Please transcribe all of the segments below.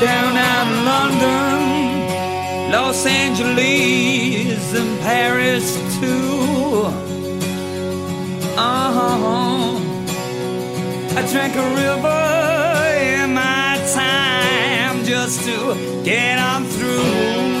down out of London, Los Angeles, and Paris too. Uh-huh. I drank a river in my time just to get on through.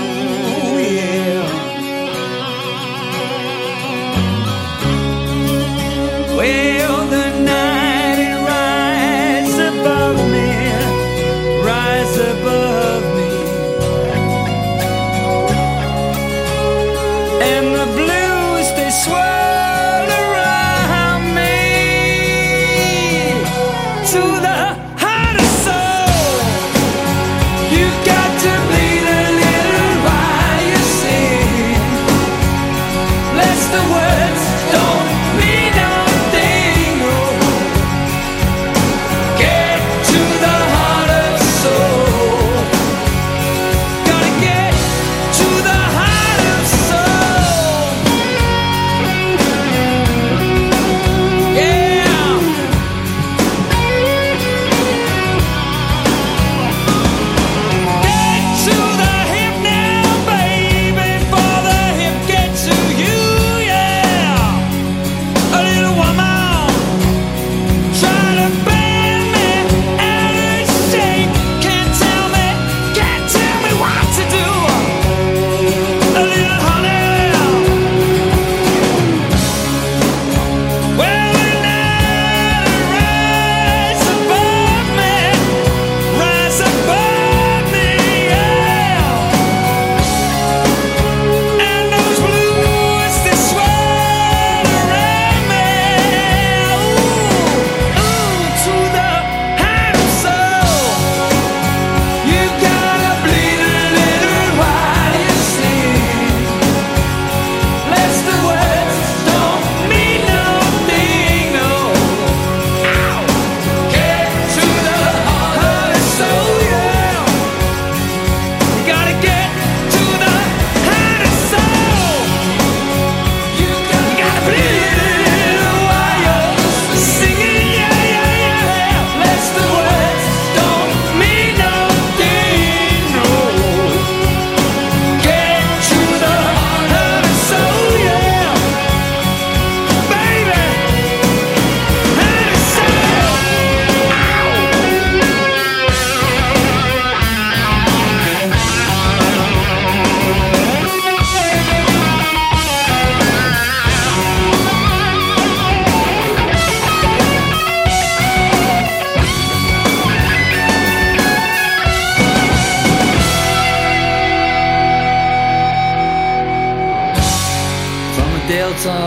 delta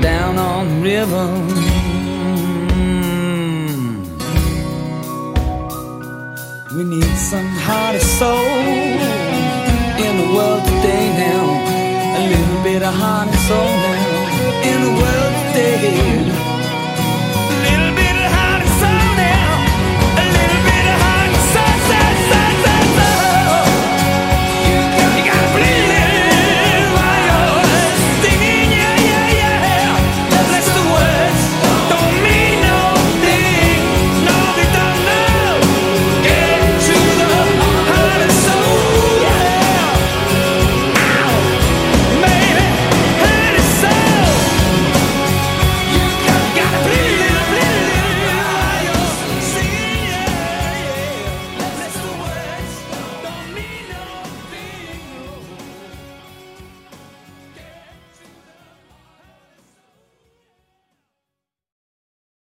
down on the river. We need some heart and soul in the world today now. A little bit of heart and soul now in the world today.